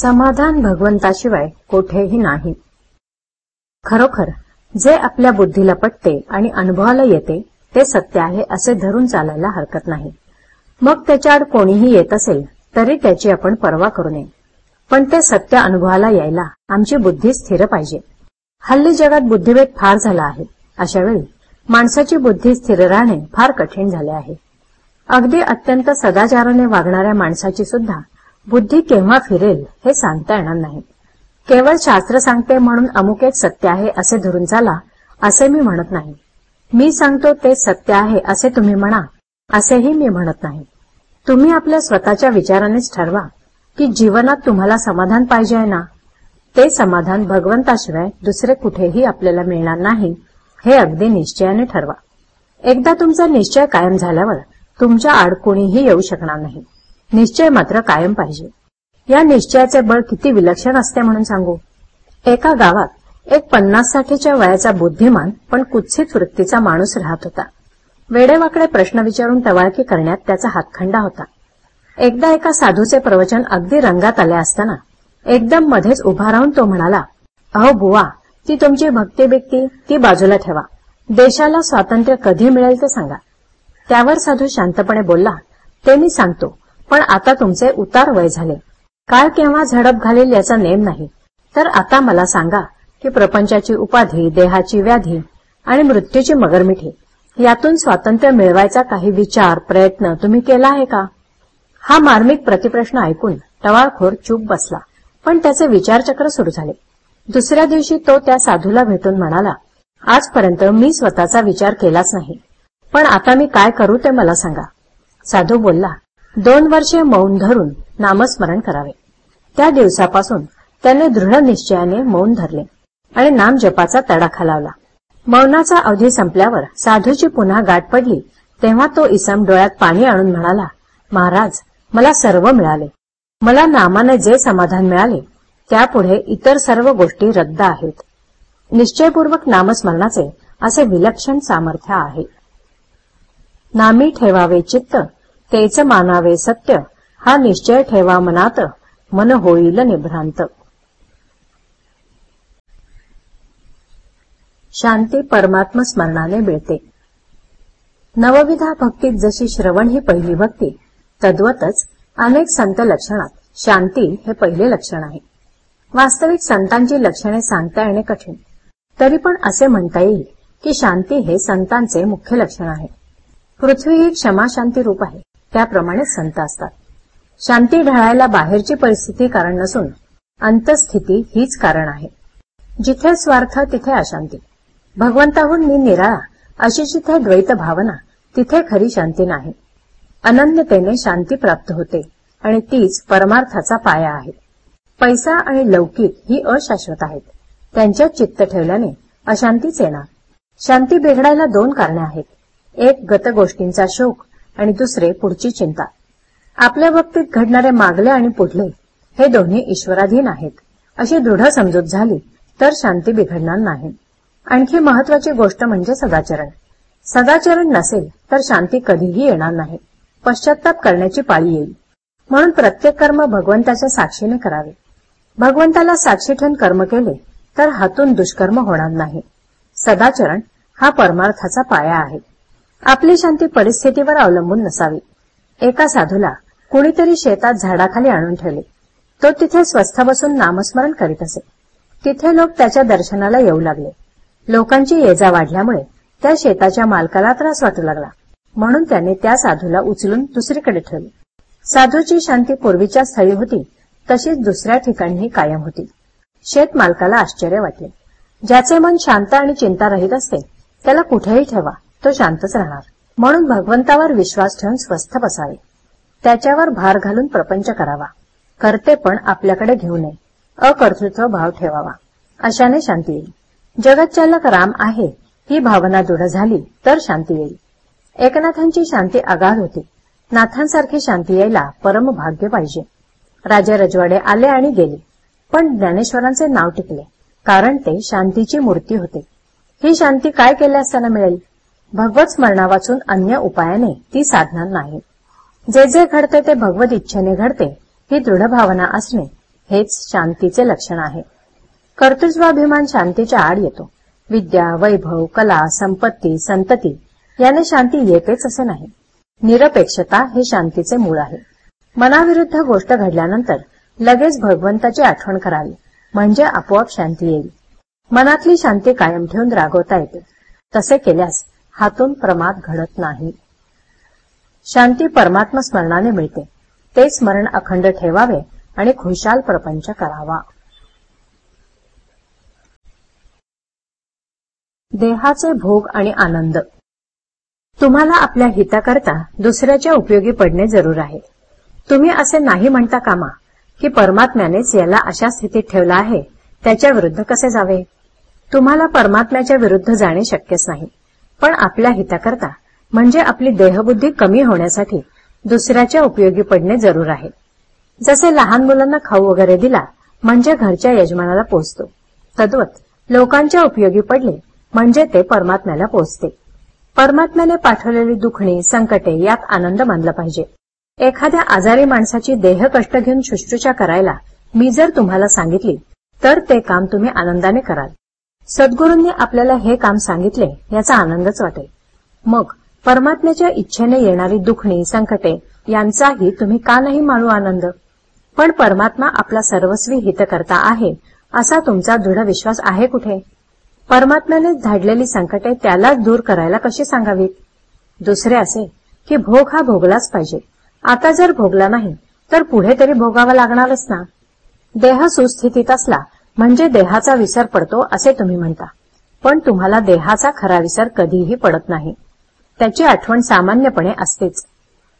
समाधान भगवंताशिवाय कोठेही नाही. खरोखर जे आपल्या बुद्धीला पटते आणि अनुभवाला येते ते सत्य आहे असे धरून चालायला हरकत नाही. मग त्याच्याआड कोणीही येत असेल तरी त्याची आपण पर्वा करू नये. पण ते सत्य अनुभवाला यायला आमची बुद्धी स्थिर पाहिजे. हल्ली जगात बुद्धिभेद फार झाला आहे. अशावेळी माणसाची बुद्धी स्थिर राहणे फार कठीण झाले आहे. अगदी अत्यंत सदाचाराने वागणाऱ्या माणसाची सुद्धा बुद्धी केव्हा फिरेल हे सांगता येणार नाही. केवळ शास्त्र सांगते म्हणून अमुक एक सत्य आहे असे धरून चाला असे मी म्हणत नाही. मी सांगतो ते सत्य आहे असे तुम्ही म्हणा असेही मी म्हणत नाही. तुम्ही आपल्या स्वतःच्या विचारानेच ठरवा की जीवनात तुम्हाला समाधान पाहिजे आहे ना? ते समाधान भगवंताशिवाय दुसरे कुठेही आपल्याला मिळणार नाही हे अगदी निश्चयाने ठरवा. एकदा तुमचा निश्चय कायम झाल्यावर तुमच्या आड कोणीही येऊ शकणार नाही. निश्चय मात्र कायम पाहिजे. या निश्चयाचे बळ किती विलक्षण असते म्हणून सांगू. एका गावात एक पन्नास साठीच्या वयाचा बुद्धिमान पण कुत्सित वृत्तीचा माणूस राहत होता. वेडेवाकडे प्रश्न विचारून टवाळकी करण्यात त्याचा हातखंडा होता. एकदा एका साधूचे प्रवचन अगदी रंगात आले असताना एकदम मध्येच उभा राहून तो म्हणाला अहो बुवा ती तुमची भक्ती बिक्ती ती बाजूला ठेवा. देशाला स्वातंत्र्य कधी मिळेल ते सांगा. त्यावर साधू शांतपणे बोलला ते मी सांगतो. पण आता तुमचे उतार वय झाले. काळ केव्हा झडप घालेल याचा नेम नाही. तर आता मला सांगा की प्रपंचाची उपाधी देहाची व्याधी आणि मृत्यूची मगरमिठी यातून स्वातंत्र्य मिळवायचा काही विचार प्रयत्न तुम्ही केला आहे का? हा मार्मिक प्रतिप्रश्न ऐकून टवाळखोर चूप बसला पण त्याचे विचारचक्र सुरू झाले. दुसऱ्या दिवशी तो त्या साधूला भेटून म्हणाला आजपर्यंत मी स्वतःचा विचार केलाच नाही. पण आता मी काय करू ते मला सांगा. साधू बोलला दोन वर्षे मौन धरून नामस्मरण करावे. त्या दिवसापासून त्याने दृढ निश्चयाने मौन धरले आणि नाम जपाचा तडाखा लावला. मौनाचा अवधी संपल्यावर साधूची पुन्हा गाठ पडली तेव्हा तो इसम डोळ्यात पाणी आणून म्हणाला महाराज मला सर्व मिळाले. मला नामाने जे समाधान मिळाले त्यापुढे इतर सर्व गोष्टी रद्द आहेत. निश्चयपूर्वक नामस्मरणाचे असे विलक्षण सामर्थ्य आहे. नामी ठेवावे चित्त तेच मानावे सत्य. हा निश्चय ठेवा मनात. मन होईल निभ्रांत. शांती परमात्म स्मरणाने मिळते. नवविधा भक्तीत जशी श्रवण ही पहिली भक्ती तद्वतच अनेक संत लक्षणात शांती हे पहिले लक्षण आहे. वास्तविक संतांची लक्षणे सांगता येणे कठीण. तरी पण असे म्हणता येईल की शांती हे संतांचे मुख्य लक्षण आहे. पृथ्वी ही क्षमा शांती रूप आहे. त्याप्रमाणे संत असतात. शांती ढळायला बाहेरची परिस्थिती कारण नसून अंतस्थिती हीच कारण आहे. जिथे स्वार्थ तिथे अशांती. भगवंताहून मी निराळा अशी जिथे द्वैत भावना तिथे खरी शांती नाही. अनन्यतेने शांती प्राप्त होते आणि तीच परमार्थाचा पाया आहे. पैसा आणि लौकिक ही अशाश्वत आहेत. त्यांच्यात चित्त ठेवल्याने अशांतीच येणार. शांती बिघडायला दोन कारणे आहेत. एक गत गोष्टींचा शोक आणि दुसरे पुढची चिंता. आपल्या बाबतीत घडणारे मागले आणि पुढले हे दोन्ही ईश्वराधीन आहेत. अशी दृढ समजूत झाली तर शांती बिघडणार नाही. आणखी महत्वाची गोष्ट म्हणजे सदाचरण. सदाचरण नसेल तर शांती कधीही येणार नाही. पश्चाताप करण्याची पाळी येईल. म्हणून प्रत्येक कर्म भगवंताच्या साक्षीने करावे. भगवंताला साक्षी ठेवून कर्म केले तर हातून दुष्कर्म होणार नाही. सदाचरण हा परमार्थाचा पाया आहे. आपली शांती परिस्थितीवर अवलंबून नसावी. एका साधूला कुणीतरी शेतात झाडाखाली आणून ठेवले. तो तिथे स्वस्थ बसून नामस्मरण करीत असे. तिथे लोक त्याच्या दर्शनाला येऊ लागले. लोकांची येजा वाढल्यामुळे त्या शेताच्या मालकाला त्रास वाटू लागला. म्हणून त्याने त्या साधूला उचलून दुसरीकडे ठेवले. साधूची शांती पूर्वीच्या स्थळी होती तशीच दुसऱ्या ठिकाणीही कायम होती. शेत मालकाला आश्चर्य वाटले. ज्याचे मन शांत आणि चिंता रहित असते त्याला कुठेही ठेवा. तो शांतच राहणार. म्हणून भगवंतावर विश्वास ठेवून स्वस्थ बसावे. त्याच्यावर भार घालून प्रपंच करावा. करते पण आपल्याकडे घेऊ नये. अकर्तृत्व भाव ठेवावा. अशाने शांती येईल. जगत राम आहे. ही भावना दृढ झाली तर शांती येईल. एकनाथांची शांती आगाध होती. नाथांसारखी शांती यायला परम भाग्य पाहिजे. राजे रजवाडे आले आणि गेले. पण ज्ञानेश्वरांचे नाव टिकले. कारण ते शांतीची मूर्ती होते. ही शांती काय केल्या असताना मिळेल? भगवत स्मरणा वाचून अन्य उपायाने ती साधणार नाही. जे जे घडते ते भगवत इच्छेने घडते ही दृढ भावना असणे हेच शांतीचे लक्षण आहे. कर्तृत्वाभिमान शांतीच्या आड येतो. विद्या वैभव कला संपत्ती संतती याने शांती येतेच असे नाही. निरपेक्षता हे शांतीचे मूळ आहे. मनाविरुद्ध गोष्ट घडल्यानंतर लगेच भगवंताची आठवण करावी म्हणजे आपोआप शांती येईल. मनातली शांती कायम ठेवून रागवता येते. तसे केल्यास हातून प्रमाद घडत नाही. शांती परमात्मा स्मरणाने मिळते. ते स्मरण अखंड ठेवावे आणि खुशाल प्रपंच करावा. देहाचे भोग आणि आनंद. तुम्हाला आपल्या हिताकरता दुसऱ्याच्या उपयोगी पडणे जरूर आहे. तुम्ही असे नाही म्हणता कामा की परमात्म्यानेच याला अशा स्थितीत ठेवला आहे त्याच्या विरुद्ध कसे जावे? तुम्हाला परमात्म्याच्या विरुद्ध जाणे शक्यच नाही. पण आपल्या हिताकरता म्हणजे आपली देहबुद्धी कमी होण्यासाठी दुसऱ्याच्या उपयोगी पडणे जरूर आहे. जसे लहान मुलांना खाऊ वगैरे दिला म्हणजे घरच्या यजमानाला पोचतो. तद्वत लोकांच्या उपयोगी पडले म्हणजे ते परमात्म्याला पोचते. परमात्म्याने पाठवलेली दुखणी संकटे यात आनंद मानला पाहिजे. एखाद्या आजारी माणसाची देह कष्ट घेऊन शुश्रूषा करायला मी जर तुम्हाला सांगितली तर ते काम तुम्ही आनंदाने कराल. सद्गुरूंनी आपल्याला हे काम सांगितले याचा आनंदच वाटेल. मग परमात्म्याच्या इच्छेने येणारी दुखणी संकटे यांचाही तुम्ही का नाही माळू आनंद? पण परमात्मा आपला सर्वस्वी हितकर्ता आहे असा तुमचा दृढ विश्वास आहे कुठे? परमात्म्याने धाडलेली संकटे त्यालाच दूर करायला कशी सांगावीत? दुसरे असे की भोग हा भोगलाच पाहिजे. आता जर भोगला नाही तर पुढे तरी भोगावा लागणारच ना? देह सुस्थितीत असला म्हणजे देहाचा विसर पडतो असे तुम्ही म्हणता. पण तुम्हाला देहाचा खरा विसर कधीही पडत नाही. त्याची आठवण सामान्यपणे असतेच.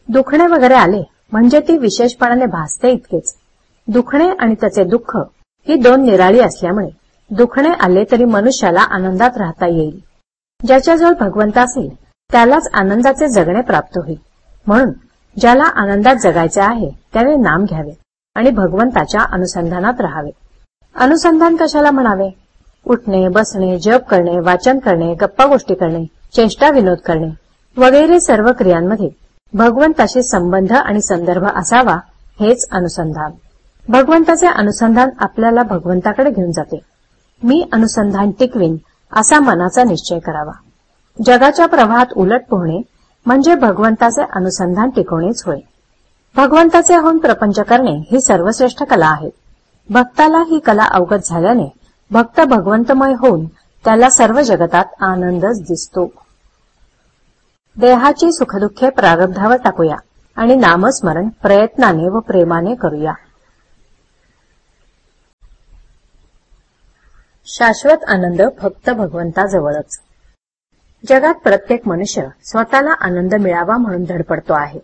दुखणे वगैरे आले म्हणजे ती विशेषपणाने भासते इतकेच. दुखणे आणि त्याचे दुःख ही दोन निराळी असल्यामुळे दुखणे आले तरी मनुष्याला आनंदात राहता येईल. ज्याच्याजवळ भगवंत असेल त्यालाच आनंदाचे जगणे प्राप्त होईल. म्हणून ज्याला आनंदात जगायचे आहे त्याने नाम घ्यावे आणि भगवंताच्या अनुसंधानात राहावे. अनुसंधान कशाला म्हणावे? उठणे बसणे जप करणे वाचन करणे गप्पा गोष्टी करणे चेष्टा विनोद करणे वगैरे सर्व क्रियांमध्ये. भगवंताशी संबंध आणि संदर्भ असावा हेच अनुसंधान. भगवंताचे अनुसंधान आपल्याला भगवंताकडे घेऊन जाते. मी अनुसंधान टिकवीन असा मनाचा निश्चय करावा. जगाच्या प्रवाहात उलट पोहणे म्हणजे भगवंताचे अनुसंधान टिकवणेच होय. भगवंताचे होऊन प्रपंच करणे ही सर्वश्रेष्ठ कला आहे. भक्ताला ही कला अवगत झाल्याने भक्त भगवंतमय होऊन त्याला सर्व जगतात आनंदच दिसतो. देहाची सुखदुःखे प्रारब्धावर टाकूया आणि नामस्मरण प्रयत्नाने व प्रेमाने करूया. शाश्वत आनंद फक्त भगवंताजवळच. जगात प्रत्येक मनुष्य स्वतःला आनंद मिळावा म्हणून धडपडतो आहे.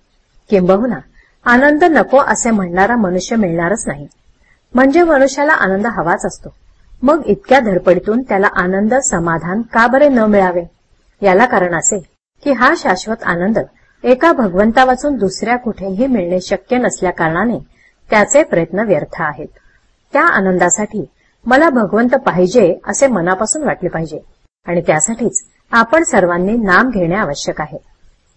किंबहुना आनंद नको असे म्हणणारा मनुष्य मिळणारच नाही. म्हणजे मनुष्याला आनंद हवाच असतो. मग इतक्या धडपडीतून त्याला आनंद समाधान का बरे न मिळावे? याला कारण असे की हा शाश्वत आनंद एका भगवंता वाचून दुसऱ्या कुठेही मिळणे शक्य नसल्या कारणाने त्याचे प्रयत्न व्यर्थ आहेत. त्या आनंदासाठी मला भगवंत पाहिजे असे मनापासून वाटले पाहिजे. आणि त्यासाठीच आपण सर्वांनी नाम घेणे आवश्यक आहे.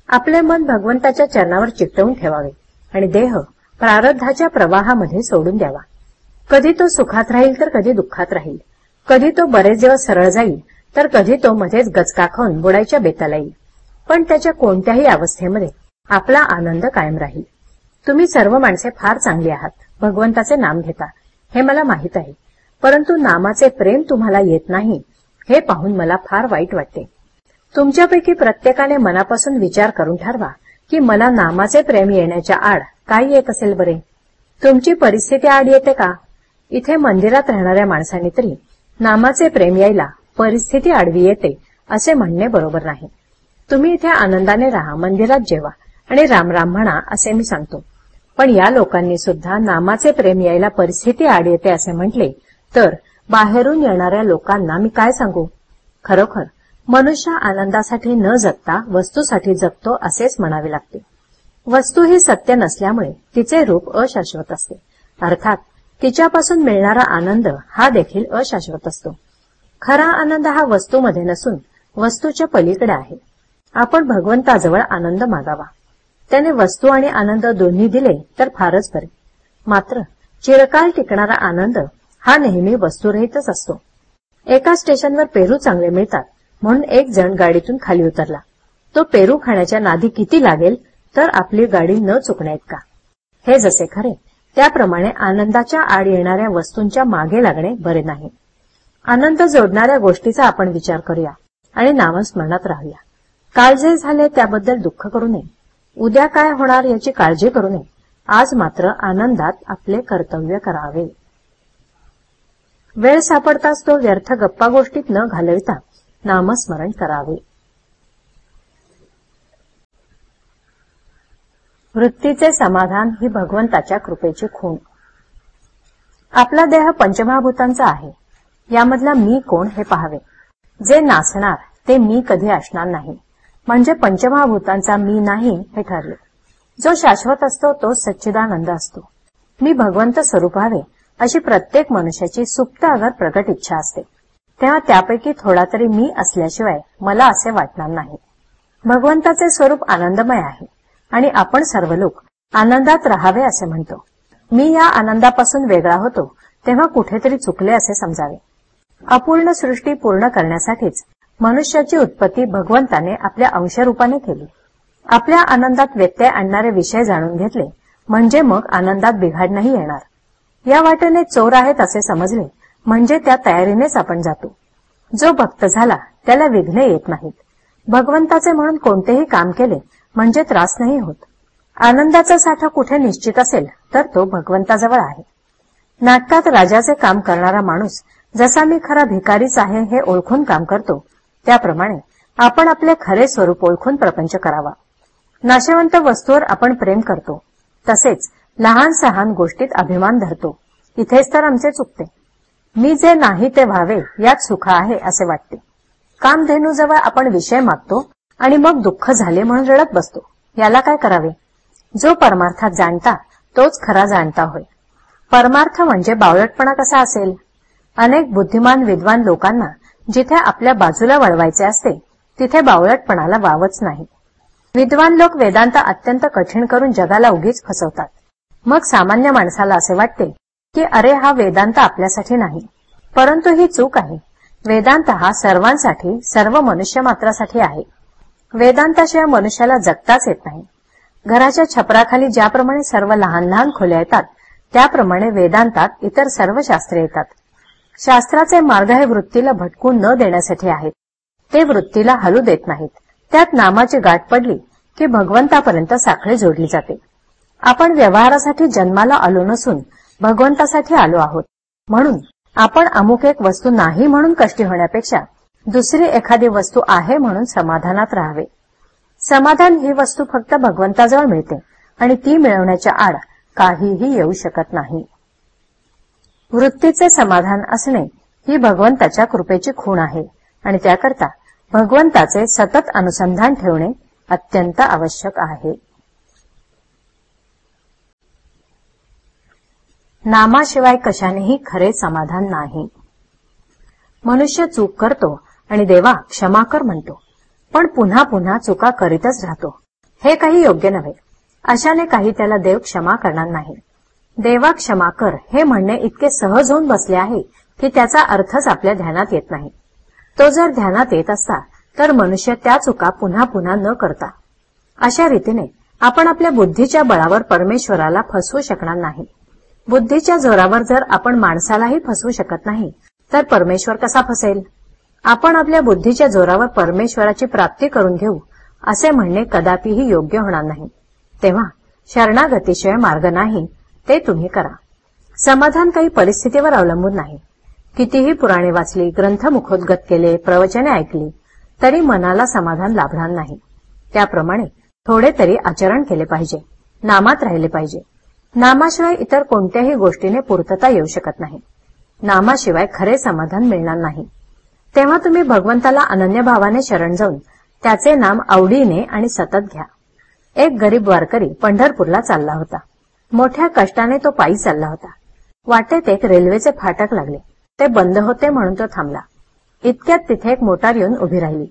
आपले मन भगवंताच्या चरणावर चिकटवून ठेवावे आणि देह प्रारब्धाच्या प्रवाहामध्ये सोडून द्यावा. कधी तो सुखात राहील तर कधी दुःखात राहील. कधी तो बरेच दिवस सरळ जाईल तर कधी तो मध्येच गचका खाऊन बुडायच्या बेताला येईल. पण त्याच्या कोणत्याही अवस्थेमध्ये आपला आनंद कायम राहील. तुम्ही सर्व माणसे फार चांगली आहात. भगवंताचे नाम घेता. हे मला माहीत आहे. परंतु नामाचे प्रेम तुम्हाला येत नाही हे पाहून मला फार वाईट वाटते. तुमच्यापैकी प्रत्येकाने मनापासून विचार करून ठरवा की मला नामाचे प्रेम येण्याच्या आड काय येत असेल बरे? तुमची परिस्थिती आड येते का? इथे मंदिरात राहणाऱ्या माणसांनी तरी नामाचे प्रेम यायला परिस्थिती आडवी येते असे म्हणणे बरोबर नाही. तुम्ही इथे आनंदाने राहा मंदिरात जेवा आणि रामराम म्हणा असे मी सांगतो. पण या लोकांनी सुद्धा नामाचे प्रेम यायला परिस्थिती आड येते असे म्हटले तर बाहेरून येणाऱ्या लोकांना मी काय सांगू? खरोखर मनुष्य आनंदासाठी न जगता वस्तूसाठी जगतो असेच म्हणावे लागते. वस्तू ही सत्य नसल्यामुळे तिचे रूप अशाश्वत असते. अर्थात तिच्यापासून मिळणारा आनंद हा देखील अशाश्वत असतो. खरा आनंद हा वस्तूमध्ये नसून वस्तूच्या पलीकडे आहे. आपण भगवंताजवळ आनंद मागावा. त्याने वस्तू आणि आनंद दोन्ही दिले तर फारच बरे. मात्र चिरकाल टिकणारा आनंद हा नेहमी वस्तुरहितच असतो. एका स्टेशनवर पेरू चांगले मिळतात म्हणून एक जण गाडीतून खाली उतरला. तो पेरू खाण्याच्या नादी किती लागेल तर आपली गाडी न चुकण्याइतका. हे जसे खरे. त्याप्रमाणे आनंदाच्या आड येणाऱ्या वस्तूंच्या मागे लागणे बरे नाही. आनंद जोडणाऱ्या गोष्टीचा आपण विचार करूया आणि नामस्मरणात राहूया. काल जे झाले त्याबद्दल दुःख करू नये. उद्या काय होणार याची काळजी करू नये. आज मात्र आनंदात आपले कर्तव्य करावे. वेळ सापडताच तो व्यर्थ गप्पा गोष्टीत न घालविता नामस्मरण करावे. वृत्तीचे समाधान ही भगवंताच्या कृपेची खूण. आपला देह पंचमहाभूतांचा आहे. यामधला मी कोण हे पाहावे? जे नाचणार ते मी कधी असणार नाही. म्हणजे पंचमहाभूतांचा मी नाही हे ठरले. जो शाश्वत असतो तो सच्चिदानंद असतो. मी भगवंत स्वरूप अशी प्रत्येक मनुष्याची सुप्त अगर प्रगट इच्छा असते. तेव्हा त्यापैकी थोडा तरी मी असल्याशिवाय मला असे वाटणार नाही. भगवंताचे स्वरूप आनंदमय आहे. आणि आपण सर्व लोक आनंदात राहावे असे म्हणतो. मी या आनंदापासून वेगळा होतो तेव्हा कुठेतरी चुकले असे समजावे. अपूर्ण सृष्टी पूर्ण करण्यासाठीच मनुष्याची उत्पत्ती भगवंताने आपल्या अंशरूपाने केली. आपल्या आनंदात व्यत्यय आणणारे विषय जाणून घेतले म्हणजे मग आनंदात बिघाड नाही येणार. या वाटेने चोर आहेत असे समजले म्हणजे त्या तयारीनेच आपण जातो. जो भक्त झाला त्याला विघ्ने येत नाहीत. भगवंताचे म्हणून कोणतेही काम केले म्हणजे त्रास नाही होत. आनंदाचा साठा कुठे निश्चित असेल तर तो भगवंताजवळ आहे. नाटकात राजाचे काम करणारा माणूस जसा मी खरा भिकारीच आहे हे ओळखून काम करतो त्याप्रमाणे आपण आपले खरे स्वरूप ओळखून प्रपंच करावा. नाशवंत वस्तूवर आपण प्रेम करतो तसेच लहान सहान गोष्टीत अभिमान धरतो इथेच तर आमचे चुकते. मी जे नाही ते व्हावे यात सुख आहे असे वाटते. कामधेनूजवळ आपण विषय मागतो आणि मग दुःख झाले म्हणून रडत बसतो. याला काय करावे? जो परमार्थात जाणता तोच खरा जाणता होय. परमार्थ म्हणजे बावळटपणा कसा असेल? अनेक बुद्धिमान विद्वान लोकांना जिथे आपल्या बाजूला वळवायचे असते तिथे बावळटपणाला वावच नाही. विद्वान लोक वेदांत अत्यंत कठीण करून जगाला उगीच फसवतात. मग सामान्य माणसाला असे वाटते की अरे हा वेदांत आपल्यासाठी नाही. परंतु ही चूक आहे. वेदांत हा सर्वांसाठी सर्व मनुष्य मात्रासाठी आहे. वेदांताशिवाय मनुष्याला जगताच येत नाही. घराच्या छपराखाली ज्याप्रमाणे सर्व लहान लहान खोल्या येतात त्याप्रमाणे वेदांतात इतर सर्व शास्त्रे येतात. शास्त्राचे मार्ग हे वृत्तीला भटकून न देण्यासाठी आहेत. ते वृत्तीला हलू देत नाहीत. त्यात नामाची गाठ पडली की भगवंतापर्यंत साखळी जोडली जाते. आपण व्यवहारासाठी जन्माला आलो नसून भगवंतासाठी आलो आहोत. म्हणून आपण अमुक एक वस्तू नाही म्हणून कष्टी होण्यापेक्षा दुसरी एखादी वस्तू आहे म्हणून समाधानात राहावे. समाधान ही वस्तू फक्त भगवंताजवळ मिळते आणि ती मिळवण्याच्या आड काहीही येऊ शकत नाही. वृत्तीचे समाधान असणे ही भगवंताच्या कृपेची खूण आहे आणि त्याकरता भगवंताचे सतत अनुसंधान ठेवणे अत्यंत आवश्यक आहे. नामाशिवाय कशानेही खरे समाधान नाही. मनुष्य चूक करतो आणि देवा क्षमा कर म्हणतो. पण पुन्हा पुन्हा चुका करीतच राहतो. हे काही योग्य नव्हे. अशाने काही त्याला देव क्षमा करणार नाही. देवा क्षमा कर हे म्हणणे इतके सहज होऊन बसले आहे की त्याचा अर्थच आपल्या ध्यानात येत नाही. तो जर ध्यानात येत असता तर मनुष्य त्या चुका पुन्हा पुन्हा न करता. अशा रीतीने आपण आपल्या बुद्धीच्या बळावर परमेश्वराला फसवू शकणार नाही. बुद्धीच्या जोरावर जर आपण माणसालाही फसवू शकत नाही तर परमेश्वर कसा फसेल? आपण आपल्या बुद्धीच्या जोरावर परमेश्वराची प्राप्ती करून घेऊ असे म्हणणे कदापिही योग्य होणार नाही. तेव्हा शरणागतीशिवाय मार्ग नाही ते तुम्ही करा. समाधान काही परिस्थितीवर अवलंबून नाही. कितीही पुराणे वाचली ग्रंथ मुखोद्गत केले प्रवचने ऐकली तरी मनाला समाधान लाभणार नाही. त्याप्रमाणे थोडे तरी आचरण केले पाहिजे नामात राहिले पाहिजे. नामाशिवाय इतर कोणत्याही गोष्टीने पूर्तता येऊ शकत नाही. नामाशिवाय खरे समाधान मिळणार नाही. तेव्हा तुम्ही भगवंताला अनन्य भावाने शरण जाऊन त्याचे नाम आवडीने आणि सतत घ्या. एक गरीब वारकरी पंढरपूरला चालला होता. मोठ्या कष्टाने तो पायी चालला होता. वाटेत एक रेल्वेचे फाटक लागले. ते बंद होते म्हणून तो थांबला. इतक्यात तिथे एक मोटार येऊन उभी राहिली.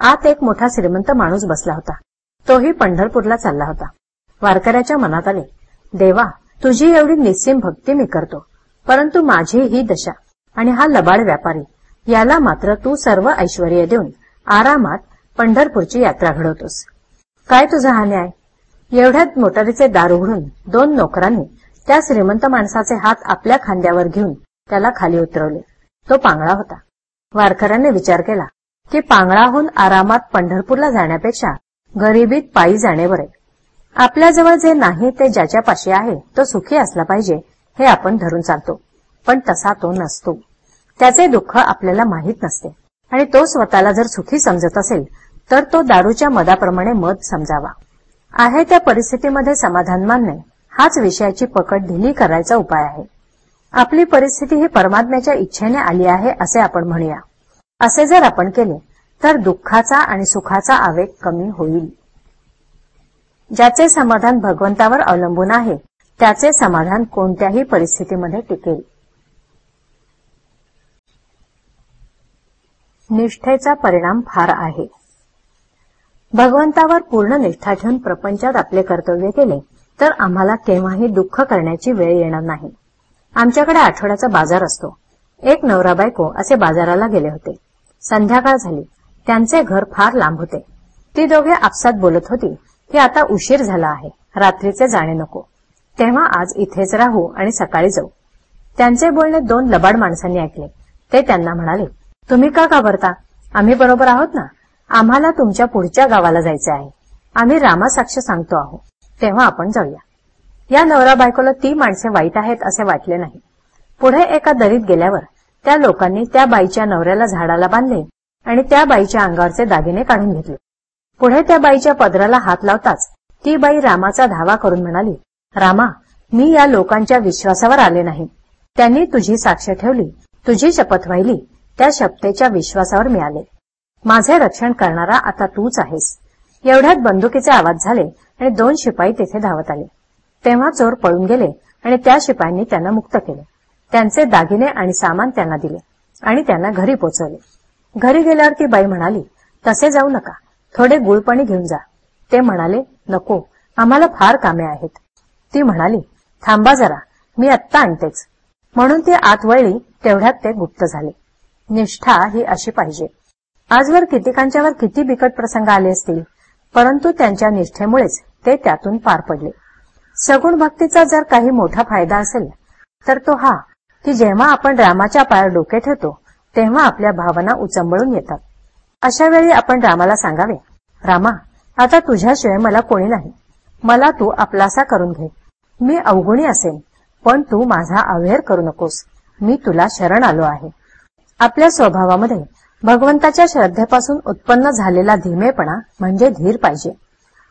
आत एक मोठा श्रीमंत माणूस बसला होता. तोही पंढरपूरला चालला होता. वारकऱ्याच्या मनात आले देवा तुझी एवढी निस्सीम भक्ती मी करतो परंतु माझी ही दशा आणि हा लबाड व्यापारी याला मात्र तू सर्व ऐश्वर देऊन आरामात पंढरपूरची यात्रा घडवतोस. काय तुझा हा न्याय? एवढ्यात मोटारीचे दार उघडून दोन नोकरांनी त्या श्रीमंत माणसाचे हात आपल्या खांद्यावर घेऊन त्याला खाली उतरवले. तो पांगळा होता. वारकऱ्यांनी विचार केला की पांगळाहून आरामात पंढरपूरला जाण्यापेक्षा गरिबीत पायी जाणे बरे. आपल्याजवळ जे नाही ते ज्याच्या पाशी आहे तो सुखी असला पाहिजे हे आपण धरून चालतो. पण तसा तो नसतो. त्याचे दुःख आपल्याला माहीत नसते. आणि तो स्वतःला जर सुखी समजत असेल तर तो दारूच्या मदाप्रमाणे मद समजावा. आहे त्या परिस्थितीमध्ये समाधान मानणे हाच विषयाची पकड ढिली करायचा उपाय आहे. आपली परिस्थिती ही परमात्म्याच्या इच्छेने आली आहे असे आपण म्हणूया. असे जर आपण केले तर दुःखाचा आणि सुखाचा आवेग कमी होईल. ज्याचे समाधान भगवंतावर अवलंबून आहे त्याचे समाधान कोणत्याही परिस्थितीमध्ये टिकेल. निष्ठेचा परिणाम फार आहे. भगवंतावर पूर्ण निष्ठा ठेवून प्रपंचात आपले कर्तव्य केले तर आम्हाला केव्हाही दुःख करण्याची वेळ येणार नाही. आमच्याकडे आठवड्याचा बाजार असतो. एक नवरा बायको असे बाजाराला गेले होते. संध्याकाळ झाली. त्यांचे घर फार लांब होते. ती दोघे आपसात बोलत होती की आता उशीर झाला आहे. रात्रीचे जाणे नको. तेव्हा आज इथेच राहू आणि सकाळी जाऊ. त्यांचे बोलणे दोन लबाड माणसांनी ऐकले. ते त्यांना म्हणाले तुम्ही का घाबरता? आम्ही बरोबर आहोत ना? आम्हाला तुमच्या पुढच्या गावाला जायचे आहे. आम्ही रामासाक्ष सांगतो आहोत. तेव्हा आपण जाऊया. या नवरा बायकोला ती माणसे वाईट आहेत असे वाटले नाही. पुढे एका दरीत गेल्यावर त्या लोकांनी त्या बाईच्या नवऱ्याला झाडाला बांधले आणि त्या बाईच्या अंगावरचे दागिने काढून घेतले. पुढे त्या बाईच्या पदराला हात लावताच ती बाई रामाचा धावा करून म्हणाली रामा मी या लोकांच्या विश्वासावर आले नाही. त्यांनी तुझी साक्ष ठेवली तुझी शपथ वाहिली त्या शपतेच्या विश्वासावर मिळाले. माझे रक्षण करणारा आता तूच आहेस. एवढ्यात बंदुकीचे आवाज झाले आणि दोन शिपाई तेथे धावत आले. तेव्हा चोर पळून गेले आणि त्या शिपायांनी त्यांना मुक्त केले. त्यांचे दागिने आणि सामान त्यांना दिले आणि त्यांना घरी पोचवले. घरी गेल्यावर ती बाई म्हणाली तसे जाऊ नका. थोडे गुळपणी घेऊन जा. ते म्हणाले नको. आम्हाला फार कामे आहेत. ती म्हणाली थांबा जरा. मी आत्ता आणतेच. म्हणून ती आत वळली तेवढ्यात ते गुप्त झाले. निष्ठा ही अशी पाहिजे. आजवर कितीकांच्यावर किती बिकट प्रसंग आले असतील परंतु त्यांच्या निष्ठेमुळेच ते त्यातून पार पडले. सगुण भक्तीचा जर काही मोठा फायदा असेल तर तो हा की जेव्हा आपण रामाच्या पायावर डोके ठेवतो तेव्हा आपल्या भावना उचंबळून येतात. अशा वेळी आपण रामाला सांगावे रामा आता तुझ्याशिवाय मला कोणी नाही. मला तू आपलासा करून घे. मी अवगुणी असेन पण तू माझा अवेर करू नकोस. मी तुला शरण आलो आहे. आपल्या स्वभावामध्ये भगवंताच्या श्रद्धेपासून उत्पन्न झालेला धीमेपणा म्हणजे धीर पाहिजे.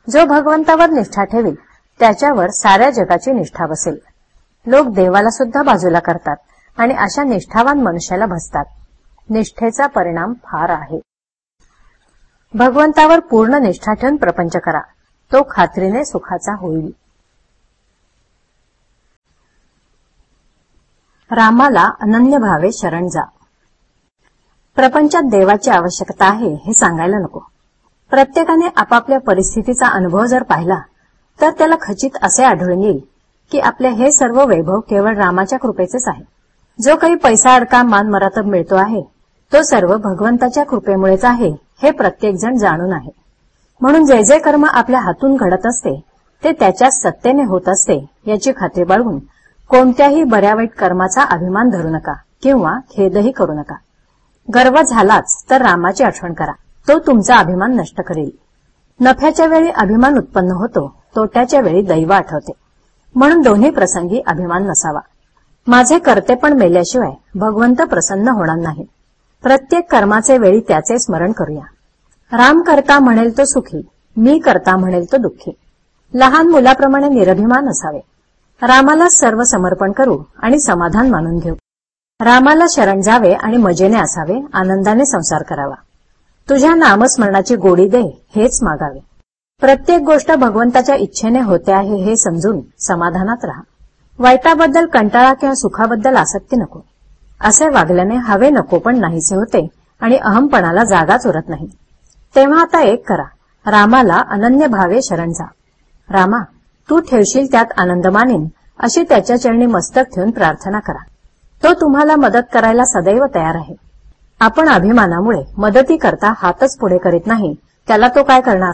जो भगवंतावर निष्ठा ठेवेल त्याच्यावर साऱ्या जगाची निष्ठा बसेल. लोक देवाला सुद्धा बाजूला करतात आणि अशा निष्ठावान मनुष्याला भसतात निष्ठेचा परिणाम फार आहे. भगवंतावर पूर्ण निष्ठा ठेवून प्रपंच करा. तो खात्रीने सुखाचा होईल. रामाला अनन्य भावे शरण जा. प्रपंचात देवाची आवश्यकता आहे हे सांगायला नको. प्रत्येकाने आपापल्या परिस्थितीचा अनुभव जर पाहिला तर त्याला खचित असे आढळून येईल की आपले हे सर्व वैभव केवळ रामाच्या कृपेचेच आहे. जो काही पैसा अडका मानमरातब मिळतो आहे तो सर्व भगवंताच्या कृपेमुळेच आहे हे प्रत्येकजण जाणून आहे. म्हणून जे जे कर्म आपल्या हातून घडत असते ते त्याच्या सत्तेने होत असते याची खात्री बाळगून कोणत्याही बऱ्या वाईट कर्माचा अभिमान धरू नका किंवा खेदही करू नका. गर्व झालाच तर रामाची आठवण करा. तो तुमचा अभिमान नष्ट करेल. नफ्याच्या वेळी अभिमान उत्पन्न होतो तोट्याच्या वेळी दैव आठवते. म्हणून दोन्ही प्रसंगी अभिमान नसावा. माझे करते पण मेल्याशिवाय भगवंत प्रसन्न होणार नाही. प्रत्येक कर्माचे वेळी त्याचे स्मरण करूया. राम करता म्हणेल तो सुखी मी करता म्हणेल तो दुःखी. लहान मुलाप्रमाणे निरभिमान असावे. रामाला सर्व समर्पण करू आणि समाधान मानून घेऊ. रामाला शरण जावे आणि मजेने असावे आनंदाने संसार करावा. तुझ्या नामस्मरणाची गोडी दे हेच मागावे. प्रत्येक गोष्ट भगवंताच्या इच्छेने होते आहे हे समजून समाधानात राहा. वाईटाबद्दल कंटाळा किंवा सुखाबद्दल आसक्ती नको. असे वागल्याने हवे नको पण नाहीसे होते आणि अहमपणाला जागाच उरत नाही. तेव्हा आता एक करा. रामाला अनन्य भावे शरण जा. रामा तू ठेवशील त्यात आनंद मानेन अशी त्याच्या चरणी मस्तक ठेवून प्रार्थना करा. तो तुम्हाला मदत करायला सदैव तयार आहे. आपण अभिमानामुळे मदती करता हातच पुढे करीत नाही. त्याला तो काय करणार?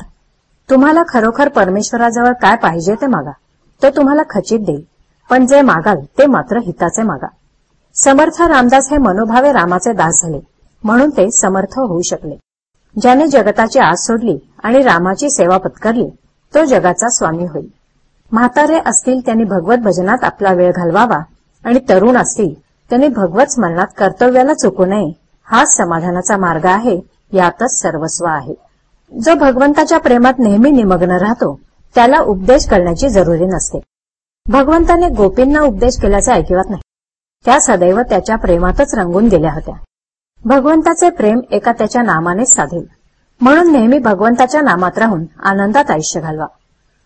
तुम्हाला खरोखर परमेश्वराजवळ काय पाहिजे ते मागा. तो तुम्हाला खचित देईल. पण जे मागाल ते मात्र हिताचे मागा. समर्थ रामदास हे मनोभावे रामाचे दास झाले. म्हणून ते समर्थ होऊ शकले. ज्याने जगताची आस सोडली आणि रामाची सेवा पत्करली तो जगाचा स्वामी होईल. म्हातारे असतील त्यांनी भगवत भजनात आपला वेळ घालवावा आणि तरुण असतील त्यांनी भगवत स्मरणात कर्तव्याला चुकू नये. हाच समाधानाचा मार्ग आहे. यातच सर्वस्व आहे. जो भगवंताच्या प्रेमात नेहमी निमग्न राहतो त्याला उपदेश करण्याची जरुरी नसते. भगवंताने गोपींना उपदेश केल्याचे ऐकिवत नाही. त्या सदैव त्याच्या प्रेमातच रंगून गेल्या होत्या. भगवंताचे प्रेम एका त्याच्या नामानेच साधेल. म्हणून नेहमी भगवंताच्या नामात राहून आनंदात आयुष्य घालवा.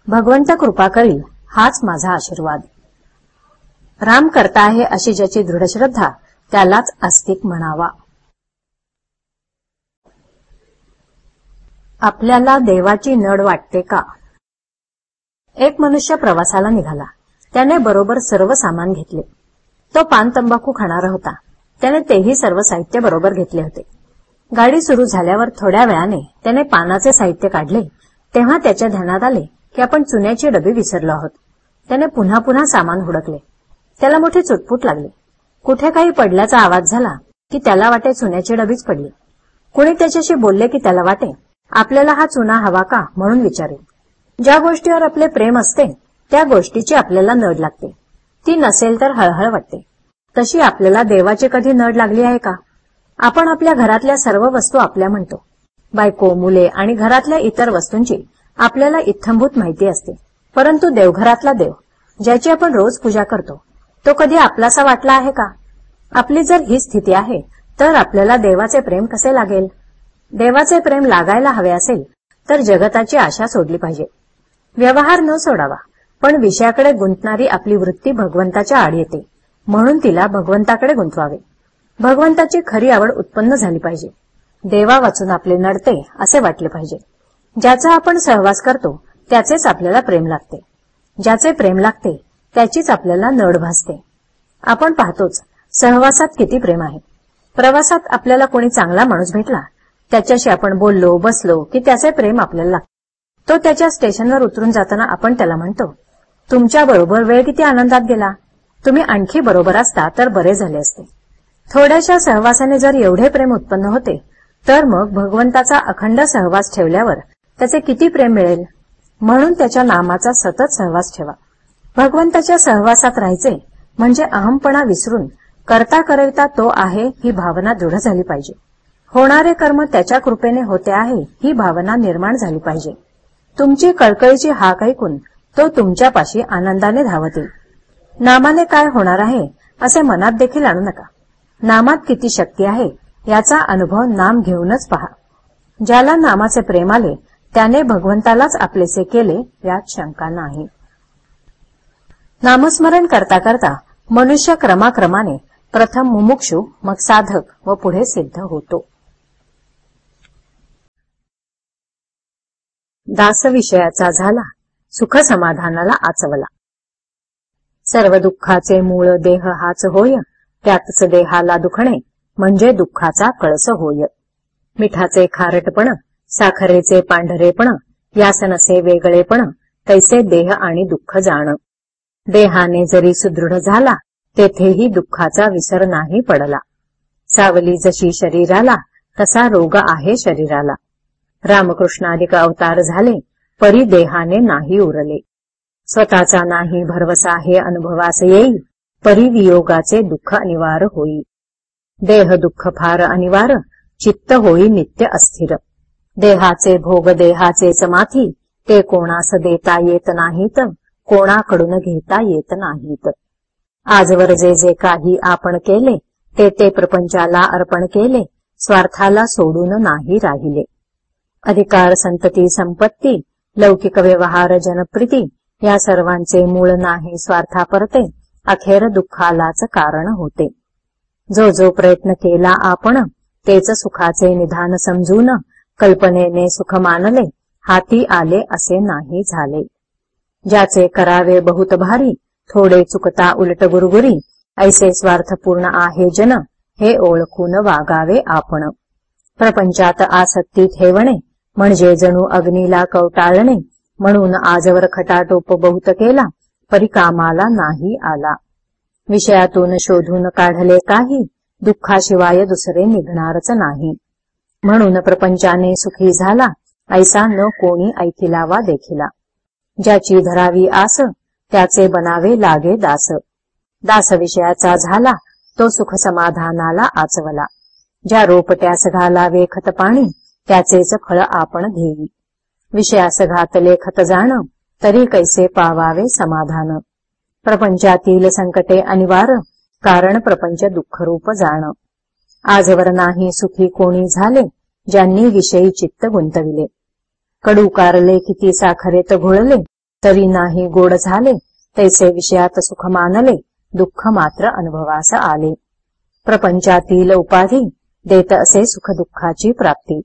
भगवंत कृपा करील हाच माझा आशीर्वाद. राम करता आहे अशी ज्याची दृढ श्रद्धा त्यालाच आस्तिक म्हणावा. आपल्याला देवाची नड वाटते का? एक मनुष्य प्रवासाला निघाला. त्याने बरोबर सर्व सामान घेतले. तो पान तंबाखू खाणारा होता. त्याने तेही सर्व साहित्य बरोबर घेतले होते. गाडी सुरू झाल्यावर थोड्या वेळाने त्याने पानाचे साहित्य काढले. तेव्हा त्याच्या ध्यानात आले की आपण चुन्याची डबी विसरलो आहोत. त्याने पुन्हा पुन्हा सामान हुडकले. त्याला मोठी चुटपुट लागली. कुठे काही पडल्याचा आवाज झाला की त्याला वाटे चुन्याची डबीच पडली. कुणी त्याच्याशी बोलले की त्याला वाटे आपल्याला हा चुना हवा का म्हणून विचारेल. ज्या गोष्टीवर आपले प्रेम असते त्या गोष्टीची आपल्याला नड लागते. ती नसेल तर हळहळ वाटते. तशी आपल्याला देवाची कधी नड लागली आहे का? आपण आपल्या घरातल्या सर्व वस्तू आपल्या म्हणतो. बायको मुले आणि घरातल्या इतर वस्तूंची आपल्याला इत्थंभूत माहिती असते. परंतु देवघरातला देव ज्याची आपण रोज पूजा करतो तो कधी आपलासा वाटला आहे का? आपली जर ही स्थिती आहे तर आपल्याला देवाचे प्रेम कसे लागेल? देवाचे प्रेम लागायला हवे असेल तर जगताची आशा सोडली पाहिजे. व्यवहार न सोडावा पण विषयाकडे गुंतणारी आपली वृत्ती भगवंताच्या आड येते म्हणून तिला भगवंताकडे गुंतवावे. भगवंताची खरी आवड उत्पन्न झाली पाहिजे. देवा वाचून आपले नडते असे वाटले पाहिजे. ज्याचा आपण सहवास करतो त्याचेच आपल्याला प्रेम लागते. ज्याचे प्रेम लागते त्याचीच आपल्याला नड भासते. आपण पाहतोच सहवासात किती प्रेम आहे. प्रवासात आपल्याला कोणी चांगला माणूस भेटला त्याच्याशी आपण बोललो बसलो की त्याचे प्रेम आपल्याला लागते तो त्याच्या स्टेशनवर उतरून जाताना आपण त्याला म्हणतो तुमच्या बरोबर वेळ किती आनंदात गेला. तुम्ही आणखी बरोबर असता तर बरे झाले असते. थोड्याशा सहवासाने जर एवढे प्रेम उत्पन्न होते तर मग भगवंताचा अखंड सहवास ठेवल्यावर त्याचे किती प्रेम मिळेल. म्हणून त्याच्या नामाचा सतत सहवास ठेवा. भगवंताच्या सहवासात राहायचे म्हणजे अहमपणा विसरून करता करविता तो आहे ही भावना दृढ झाली पाहिजे. होणारे कर्म त्याच्या कृपेने होते आहे ही भावना निर्माण झाली पाहिजे. तुमची कळकळीची हाक ऐकून तो तुमच्यापाशी आनंदाने धावतील. नामाने काय होणार आहे असे मनात देखील आणू नका. नामात किती शक्ती आहे याचा अनुभव नाम घेऊनच पहा. ज्याला नामाचे प्रेम आले त्याने भगवंतालाच आपलेसे केले यात शंका नाही. नामस्मरण करता करता मनुष्य क्रमाक्रमाने प्रथम मुमुक्षु मग साधक व पुढे सिद्ध होतो. दास विषयाचा झाला सुख समाधानाला आचवला. सर्व दुःखाचे मूळ देह हाच होय त्यातच देहाला दुखणे म्हणजे दुःखाचा कळस होय. मिठाचे खारटपण साखरेचे पांढरेपण यासनसे वेगळेपण तैसे देह आणि दुःख जाण. देहाने जरी सुदृढ झाला तेथेही दुःखाचा विसर नाही पडला. सावली जशी शरीराला तसा रोग आहे शरीराला. रामकृष्णाधिक अवतार झाले परी देहाने नाही उरले. स्वतःचा नाही भरवसा हे अनुभवास येईल परी वियोगाचे दुःख अनिवार्य होई. देह दुःख फार अनिवार्य चित्त होई नित्य अस्थिर. देहाचे भोग देहाचे माथी ते कोणास देता येत नाहीत. कोणाकडून घेता येत नाहीत. आजवर जे जे काही आपण केले ते ते प्रपंचाला अर्पण केले स्वार्थाला सोडून नाही राहिले. अधिकार संतती संपत्ती लौकिक व्यवहार जनप्रिती या सर्वांचे मूळ नाही स्वार्थापरते अखेर दुःखालाच कारण होते. जो जो प्रयत्न केला आपण तेच सुखाचे निधान समजून कल्पनेने सुख मानले हाती आले असे नाही झाले. ज्याचे करावे बहुत भारी थोडे चुकता उलट गुरुगुरी ऐसे स्वार्थपूर्ण आहे जन हे ओळखून वागावे आपण. प्रपंचात आसक्ती ठेवणे म्हणजे जणू अग्नीला कवटाळणे म्हणून आजवर खटाटोप बहुत केला परिकामाला नाही आला. विषयातून शोधून काढले काही दुःखाशिवाय दुसरे निघणारच नाही. म्हणून प्रपंचाने सुखी झाला ऐसा न कोणी ऐकिलावा देखिला. ज्याची धरावी आस त्याचे बनावे लागे दास. दास विषयाचा झाला तो सुख समाधानाला आचवला. ज्या रोपट्यास घालावे खत पाणी त्याचेच फळ आपण घेई. विषयास घातले खत जाण तरी कैसे पावावे समाधान? प्रपंचातील संकटे अनिवार कारण प्रपंच दुःखरूप जाण. आजवर नाही सुखी कोणी झाले ज्यांनी विषयी चित्त गुंतविले. कडू कारले किती साखरेत घोळले तरी नाही गोड झाले तैसे विषयात सुख मानले दुःख मात्र अनुभवास आले. प्रपंचातील उपाधी देत असे सुख दुःखाची प्राप्ती.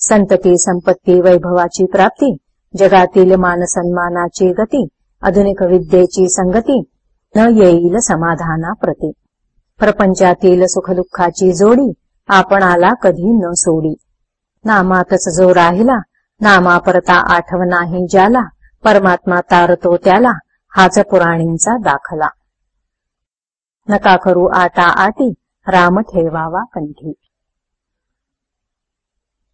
संतती संपत्ती वैभवाची प्राप्ती जगातील मानसन्मानाची गती आधुनिक विद्येची संगती न येईल समाधानाप्रती प्रपंचातील सुखदुःखाची जोडी आपणाला कधी न सोडी. नामातच जो राहिला नामापरता आठव नाही ज्याला परमात्मा तारतो त्याला हाच पुराणींचा दाखला. नका करू आटा आटी राम ठेवावा कंठी.